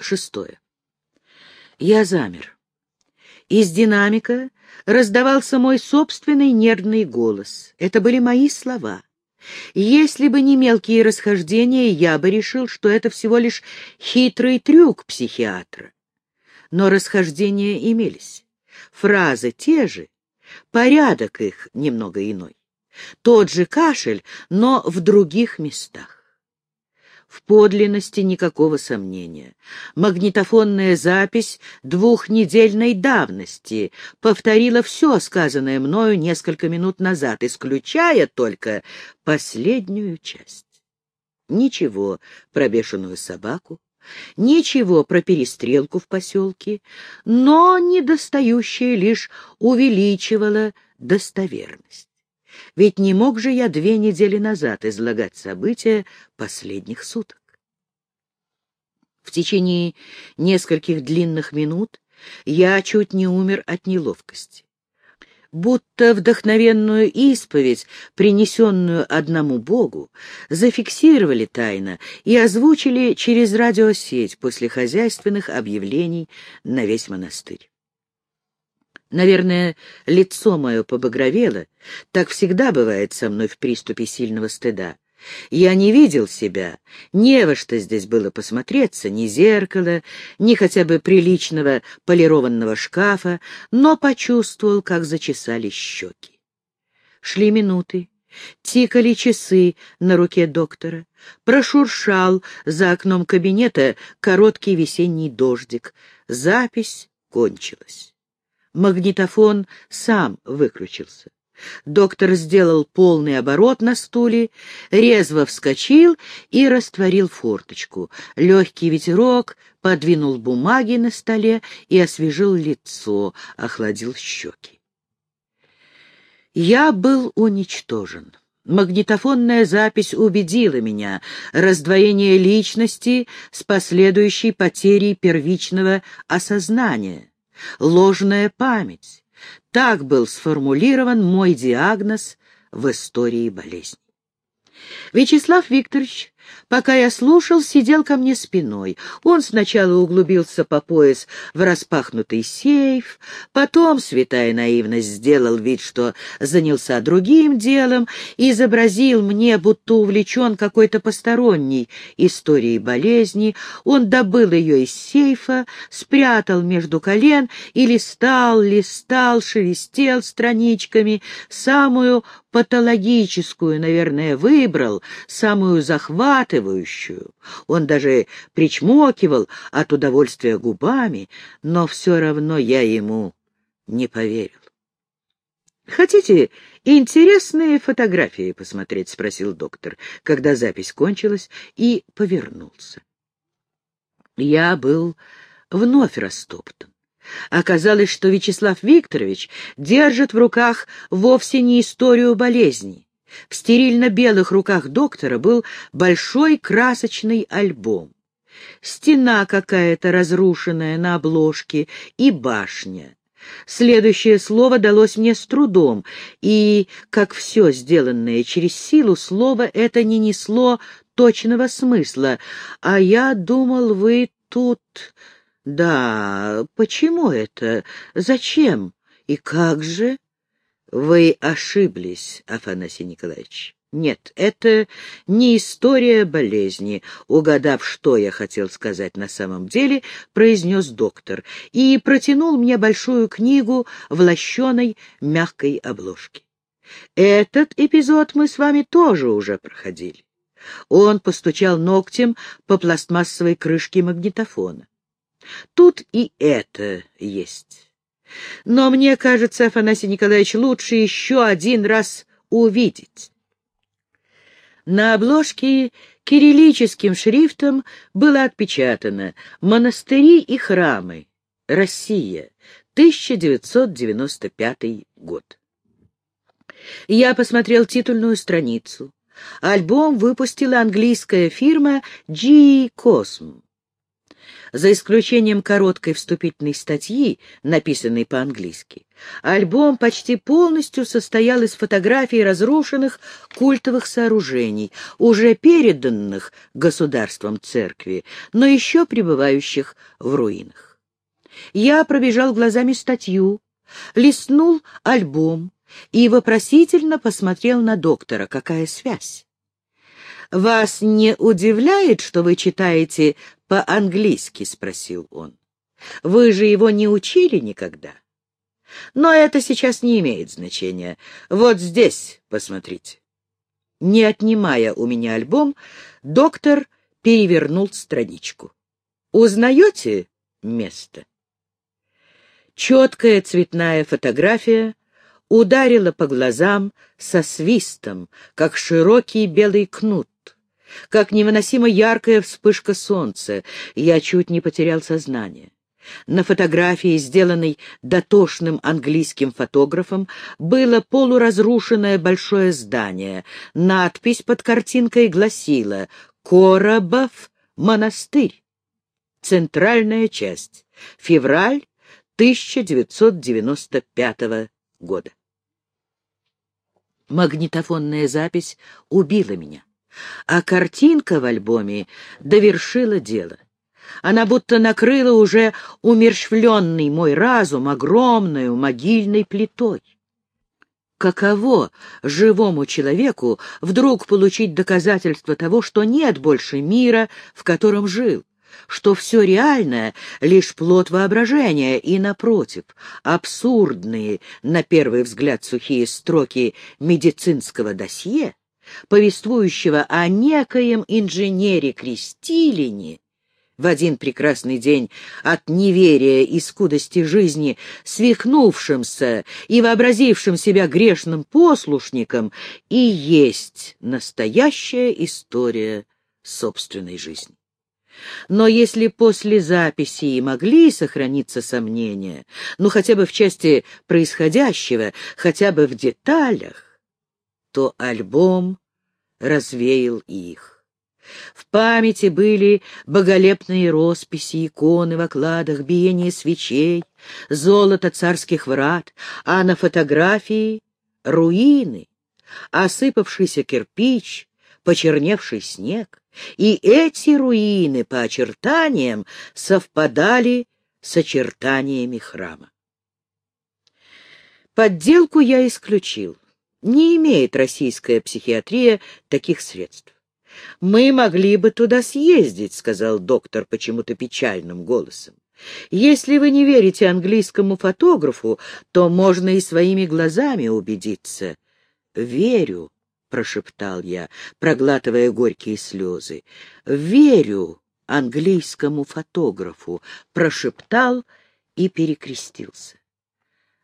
Шестое. Я замер. Из динамика раздавался мой собственный нервный голос. Это были мои слова. Если бы не мелкие расхождения, я бы решил, что это всего лишь хитрый трюк психиатра. Но расхождения имелись. Фразы те же, порядок их немного иной. Тот же кашель, но в других местах. В подлинности никакого сомнения. Магнитофонная запись двухнедельной давности повторила все сказанное мною несколько минут назад, исключая только последнюю часть. Ничего про бешеную собаку, ничего про перестрелку в поселке, но недостающее лишь увеличивало достоверность. Ведь не мог же я две недели назад излагать события последних суток. В течение нескольких длинных минут я чуть не умер от неловкости. Будто вдохновенную исповедь, принесенную одному Богу, зафиксировали тайно и озвучили через радиосеть после хозяйственных объявлений на весь монастырь. Наверное, лицо мое побагровело. Так всегда бывает со мной в приступе сильного стыда. Я не видел себя, не во что здесь было посмотреться, ни зеркала, ни хотя бы приличного полированного шкафа, но почувствовал, как зачесали щеки. Шли минуты, тикали часы на руке доктора, прошуршал за окном кабинета короткий весенний дождик. Запись кончилась. Магнитофон сам выключился. Доктор сделал полный оборот на стуле, резво вскочил и растворил форточку. Легкий ветерок подвинул бумаги на столе и освежил лицо, охладил щеки. Я был уничтожен. Магнитофонная запись убедила меня. Раздвоение личности с последующей потерей первичного осознания ложная память. Так был сформулирован мой диагноз в истории болезни. Вячеслав Викторович Пока я слушал, сидел ко мне спиной. Он сначала углубился по пояс в распахнутый сейф, потом, святая наивность, сделал вид, что занялся другим делом, изобразил мне, будто увлечен какой-то посторонней историей болезни. Он добыл ее из сейфа, спрятал между колен и листал, листал, шелестел страничками, самую патологическую, наверное, выбрал, самую захватывающую. Он даже причмокивал от удовольствия губами, но все равно я ему не поверил. «Хотите интересные фотографии посмотреть?» — спросил доктор, когда запись кончилась, и повернулся. Я был вновь растоптан. Оказалось, что Вячеслав Викторович держит в руках вовсе не историю болезни. В стерильно-белых руках доктора был большой красочный альбом. Стена какая-то разрушенная на обложке и башня. Следующее слово далось мне с трудом, и, как все сделанное через силу, слово это не несло точного смысла. А я думал, вы тут... Да, почему это? Зачем? И как же? Вы ошиблись, Афанасий Николаевич. Нет, это не история болезни, угадав, что я хотел сказать на самом деле, произнес доктор и протянул мне большую книгу в лощеной мягкой обложке. Этот эпизод мы с вами тоже уже проходили. Он постучал ногтем по пластмассовой крышке магнитофона. Тут и это есть. Но мне кажется, Афанасий Николаевич, лучше еще один раз увидеть. На обложке кириллическим шрифтом было отпечатано «Монастыри и храмы. Россия. 1995 год». Я посмотрел титульную страницу. Альбом выпустила английская фирма G Cosm. За исключением короткой вступительной статьи, написанной по-английски, альбом почти полностью состоял из фотографий разрушенных культовых сооружений, уже переданных государством церкви, но еще пребывающих в руинах. Я пробежал глазами статью, листнул альбом и вопросительно посмотрел на доктора. Какая связь? «Вас не удивляет, что вы читаете по-английски?» — спросил он. «Вы же его не учили никогда?» «Но это сейчас не имеет значения. Вот здесь, посмотрите». Не отнимая у меня альбом, доктор перевернул страничку. «Узнаете место?» Четкая цветная фотография ударила по глазам со свистом, как широкий белый кнут как невыносимо яркая вспышка солнца, я чуть не потерял сознание. На фотографии, сделанной дотошным английским фотографом, было полуразрушенное большое здание. Надпись под картинкой гласила «Коробов монастырь». Центральная часть. Февраль 1995 года. Магнитофонная запись убила меня. А картинка в альбоме довершила дело. Она будто накрыла уже умерщвленный мой разум огромной могильной плитой. Каково живому человеку вдруг получить доказательство того, что нет больше мира, в котором жил, что все реальное — лишь плод воображения, и, напротив, абсурдные, на первый взгляд, сухие строки медицинского досье повествующего о некоем инженере-крестилине, в один прекрасный день от неверия и скудости жизни, свихнувшимся и вообразившим себя грешным послушником, и есть настоящая история собственной жизни. Но если после записи и могли сохраниться сомнения, ну хотя бы в части происходящего, хотя бы в деталях, то альбом развеял их. В памяти были боголепные росписи, иконы в окладах, биение свечей, золото царских врат, а на фотографии — руины, осыпавшийся кирпич, почерневший снег. И эти руины по очертаниям совпадали с очертаниями храма. Подделку я исключил. Не имеет российская психиатрия таких средств. «Мы могли бы туда съездить», — сказал доктор почему-то печальным голосом. «Если вы не верите английскому фотографу, то можно и своими глазами убедиться». «Верю», — прошептал я, проглатывая горькие слезы. «Верю английскому фотографу», — прошептал и перекрестился.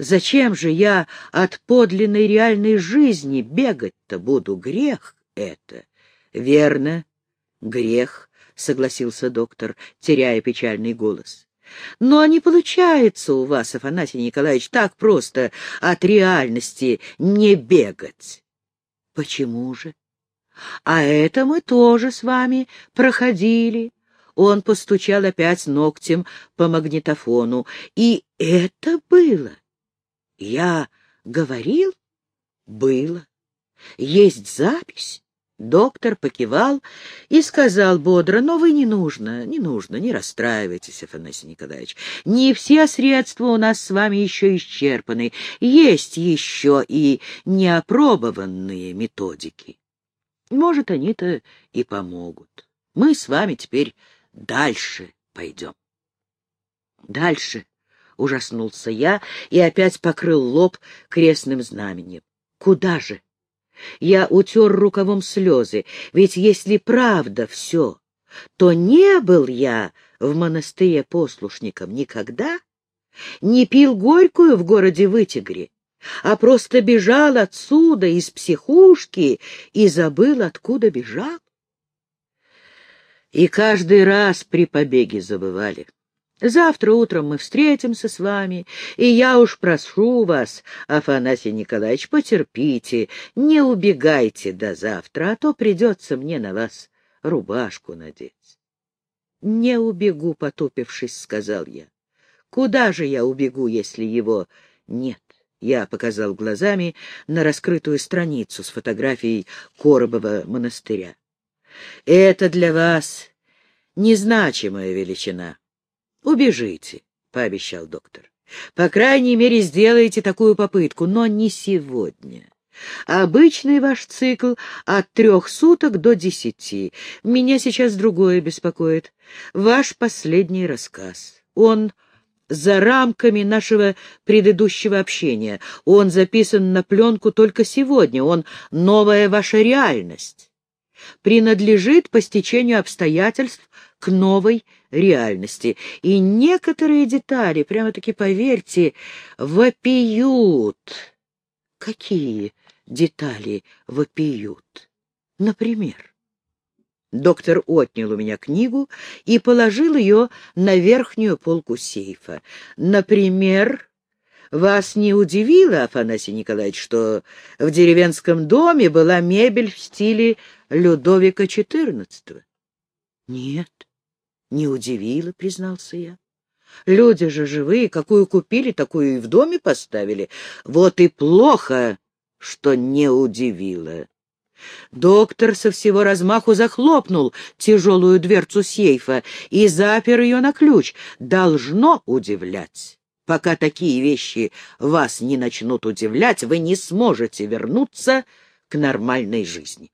Зачем же я от подлинной реальной жизни бегать-то буду? Грех это. Верно, грех, согласился доктор, теряя печальный голос. Но не получается у вас, Афанасий Николаевич, так просто от реальности не бегать. Почему же? А это мы тоже с вами проходили. Он постучал опять ногтем по магнитофону. И это было я говорил? Было. Есть запись? Доктор покивал и сказал бодро, но вы не нужно, не нужно, не расстраивайтесь, Афанасий Николаевич. Не все средства у нас с вами еще исчерпаны. Есть еще и неопробованные методики. Может, они-то и помогут. Мы с вами теперь дальше пойдем. Дальше ужаснулся я и опять покрыл лоб крестным знаменем. Куда же? Я утер рукавом слезы, ведь если правда все, то не был я в монастыре послушником никогда, не пил горькую в городе Вытигре, а просто бежал отсюда, из психушки, и забыл, откуда бежал. И каждый раз при побеге забывали. Завтра утром мы встретимся с вами, и я уж прошу вас, Афанасий Николаевич, потерпите, не убегайте до завтра, а то придется мне на вас рубашку надеть. «Не убегу, потупившись», — сказал я. «Куда же я убегу, если его нет?» Я показал глазами на раскрытую страницу с фотографией Коробова монастыря. «Это для вас незначимая величина. Убежите», — пообещал доктор. «По крайней мере, сделайте такую попытку, но не сегодня». Обычный ваш цикл от трех суток до десяти. Меня сейчас другое беспокоит. Ваш последний рассказ. Он за рамками нашего предыдущего общения. Он записан на пленку только сегодня. Он новая ваша реальность. Принадлежит по стечению обстоятельств к новой реальности. И некоторые детали, прямо-таки поверьте, вопиют. Какие детали вопиют. Например, доктор отнял у меня книгу и положил ее на верхнюю полку сейфа. Например, вас не удивило, Афанасий Николаевич, что в деревенском доме была мебель в стиле Людовика XIV? Нет, не удивило, признался я. Люди же живые, какую купили, такую и в доме поставили. Вот и плохо, что не удивило. Доктор со всего размаху захлопнул тяжелую дверцу сейфа и запер ее на ключ. Должно удивлять. Пока такие вещи вас не начнут удивлять, вы не сможете вернуться к нормальной жизни.